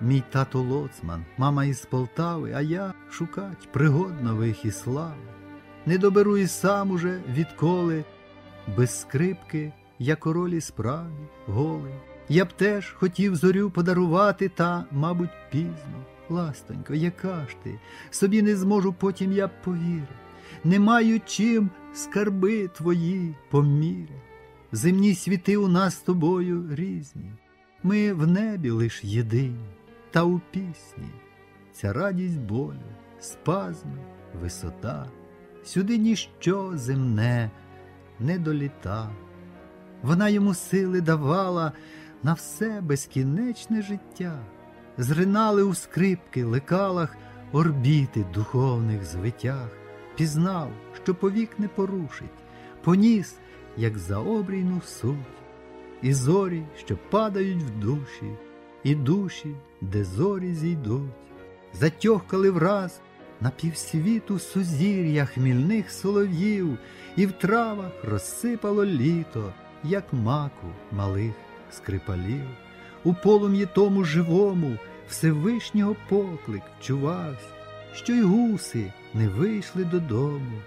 мій тато лоцман, мама із Полтави, а я шукать пригод нових і слави. Не доберу і сам уже відколи, без скрипки я королі справді голий. Я б теж хотів зорю подарувати, та, мабуть, пізно. Ластонько, яка ж ти? Собі не зможу потім я повірити. Не маю чим скарби твої поміряти. Земні світи у нас з тобою різні. Ми в небі лиш єдині, та у пісні ця радість болю, спазми, висота, сюди ніщо земне не доліта. Вона йому сили давала на все безкінечне життя, зринали у скрипки, лекалах орбіти духовних звитях, пізнав, що повік не порушить, поніс, як заобрійну суть, і зорі, що падають в душі, і душі, де зорі зійдуть, затьохкали враз на півсвіту сузір'я хмільних солов'їв, і в травах розсипало літо, як маку малих скрипалів. У полум'ї тому живому Всевишнього поклик чувався, що й гуси не вийшли додому,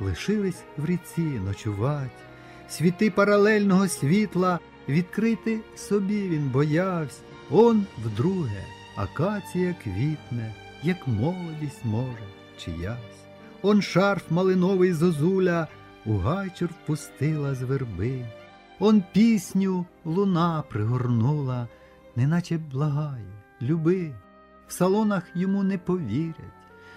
лишились в ріці ночувать, світи паралельного світла відкрити собі він боявся, он вдруге акація квітне, як молодість може чиясь. Он шарф малиновий зозуля у гайчур впустила з верби. Он пісню луна пригорнула, неначе благає, люби. В салонах йому не повірять.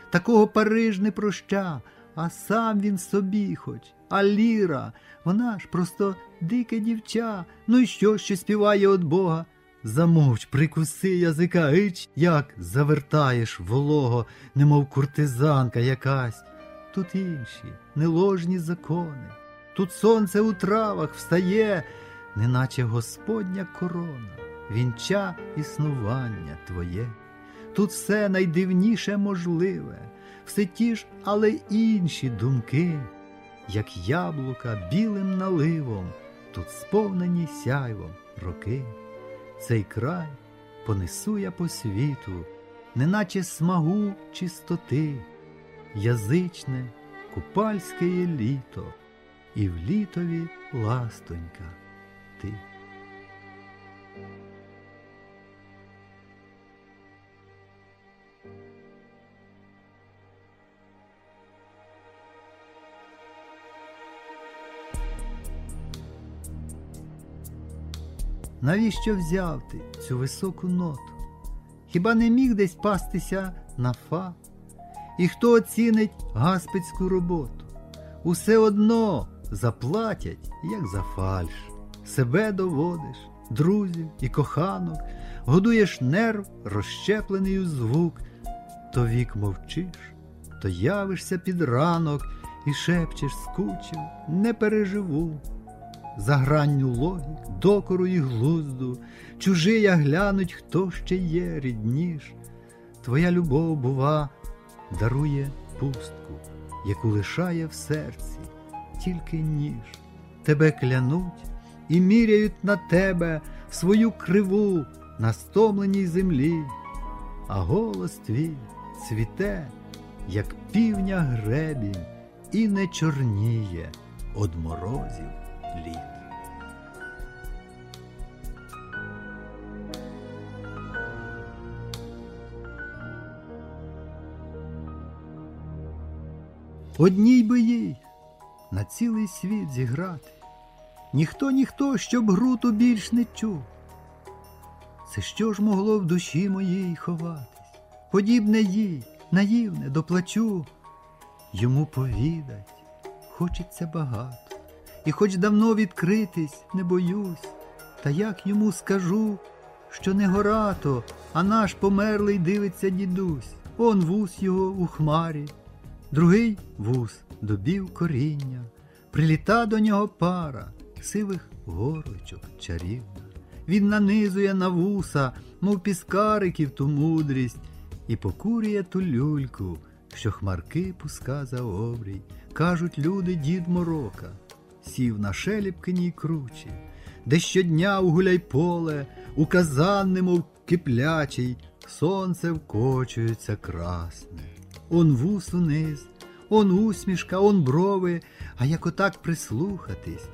Такого Париж не проща, а сам він собі хоч. А Ліра, вона ж просто дике дівча. Ну і що, що співає от Бога? Замовч, прикуси язика, ич, як завертаєш волого, немов куртизанка якась. Тут інші, неложні закони. Тут сонце у травах встає, неначе Господня корона, вінча існування твоє. Тут все найдивніше можливе, все ті ж, але інші думки, як яблука білим наливом, тут сповнені сяйвом роки. Цей край понесу я по світу, неначе смагу чистоти, язичне, купальське літо і в літові ластонька ти. Навіщо взяв ти цю високу ноту? Хіба не міг десь пастися на фа? І хто оцінить гаспицьку роботу? Усе одно заплатять, як за фальш. Себе доводиш, друзів і коханок, годуєш нерв, розщеплений у звук, то вік мовчиш, то явишся під ранок і шепчеш скучив, не переживу. За гранню логік, докору і глузду, чужия глянуть, хто ще є рідніш. Твоя любов, бува, дарує пустку, яку лишає в серці тільки ніж. Тебе клянуть і міряють на тебе свою криву на стомленій землі, а голос твій цвіте, як півня гребінь, і не чорніє од морозів літ. Одній би їй на цілий світ зіграти. Ніхто, ніхто, щоб груту більш не чув. Це що ж могло в душі моїй ховатись? Подібне їй, наївне, доплачу, йому повідать, хочеться багато, і хоч давно відкритись не боюсь, та як йому скажу, що не гора то, а наш померлий дивиться дідусь, он вус його у хмарі, другий вус добів коріння, приліта до нього пара сивих горочок чарівна. Він нанизує на вуса, мов піскариків ту мудрість, і покурює ту люльку, що хмарки пуска за обрій. Кажуть люди дід морока, сів на шеліпкиній кручі, де щодня у гуляй поле, у казан, немов киплячий, сонце вкочується красне. Он вус униз, он усмішка, он брови, а як отак прислухатись,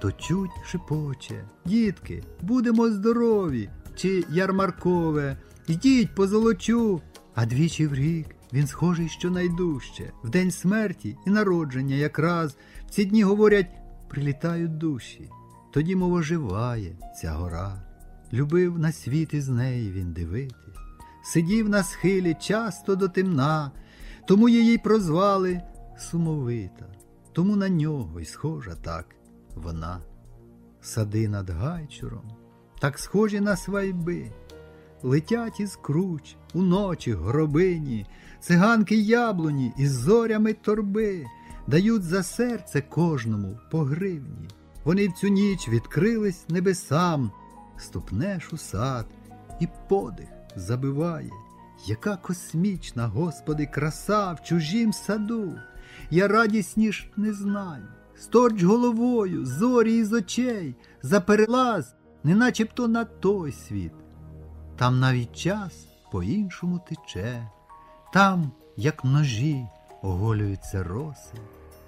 то чуть шепоче. Дітки, будемо здорові, чи ярмаркове, йдіть по золочу, а двічі в рік він схожий щонайдужче. В день смерті і народження якраз в ці дні говорять прилітають душі. Тоді, мов оживає ця гора. Любив на світ із неї він дивитись, сидів на схилі часто до темна, тому її прозвали сумовита, тому на нього й схожа так вона. Сади над гайчуром, так схожі на свайби, летять із круч, уночі гробині, циганки яблуні із зорями торби, дають за серце кожному по гривні. Вони в цю ніч відкрились небесам, ступнеш у сад, і подих забиває, яка космічна, Господи, краса в чужім саду. Я радісніш не знаю. Сторч головою, зорі із очей, за перелаз, не начебто на той світ. Там навіть час по-іншому тече, там, як ножі, оголюються роси,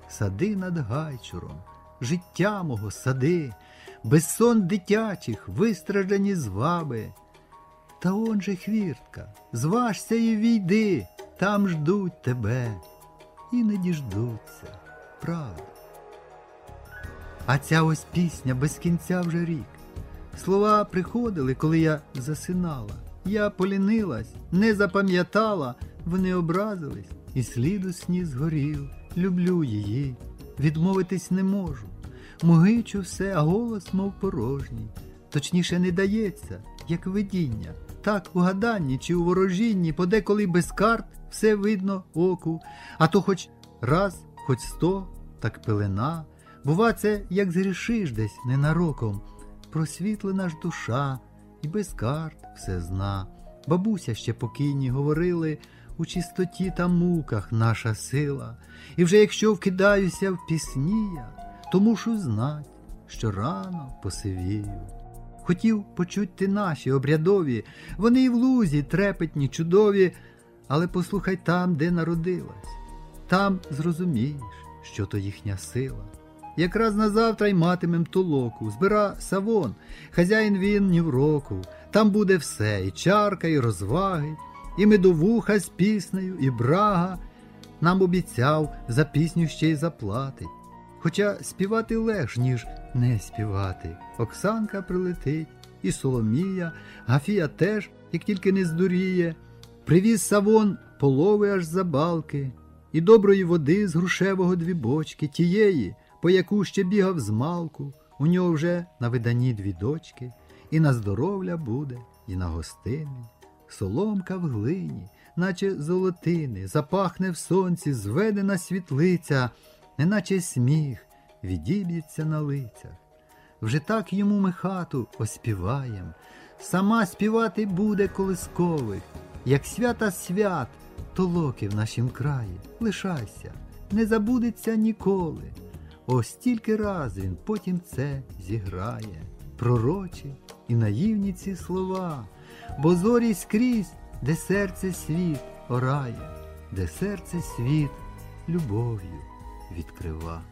сади над гайчуром, життя мого сади, безсон дитячих, вистраждані зваби. Та он же хвіртка, зважся і війди, там ждуть тебе і не діждуться, правда. А ця ось пісня без кінця вже рік. Слова приходили, коли я засинала. Я полінилась, не запам'ятала, вони образились, і слід у сні згорів. Люблю її, відмовитись не можу. Мугичу все, а голос, мов порожній. Точніше, не дається, як видіння. Так у гаданні чи у ворожінні, подеколи без карт все видно оку, а то хоч раз, хоч сто, так пелена. Бува, це як згрішиш десь ненароком, просвітлена ж душа, і без карт все зна. Бабуся ще покійні говорили, у чистоті та муках наша сила. І вже якщо вкидаюся в пісні я, то мушу знать, що рано посивію. Хотів почуть ти наші обрядові, вони і в лузі трепетні, чудові, але послухай там, де народилась, там зрозумієш, що то їхня сила. Якраз на завтра й матимем толоку, збира савон, хазяїн він ні в року, там буде все, і чарка, і розваги, і медовуха з піснею, і брага. Нам обіцяв за пісню ще й заплатить. Хоча співати легш, ніж не співати. Оксанка прилетить, і Соломія, Гафія теж, як тільки не здуріє, привіз савон полови аж за балки, і доброї води з грушевого дві бочки, тієї, по яку ще бігав з малку, у нього вже на виданні дві дочки, і на здоров'я буде, і на гостини. Соломка в глині, наче золотини, запахне в сонці, зведена світлиця, неначе сміх відіб'ється на лицях. Вже так йому ми хату оспіваєм, сама співати буде колискових, як свята свят, толоки в нашім краї. Лишайся, не забудеться ніколи. Ось тільки раз він потім це зіграє, пророчі і наївні ці слова, бо зорі скрізь, де серце світ орає, де серце світ любов'ю відкрива.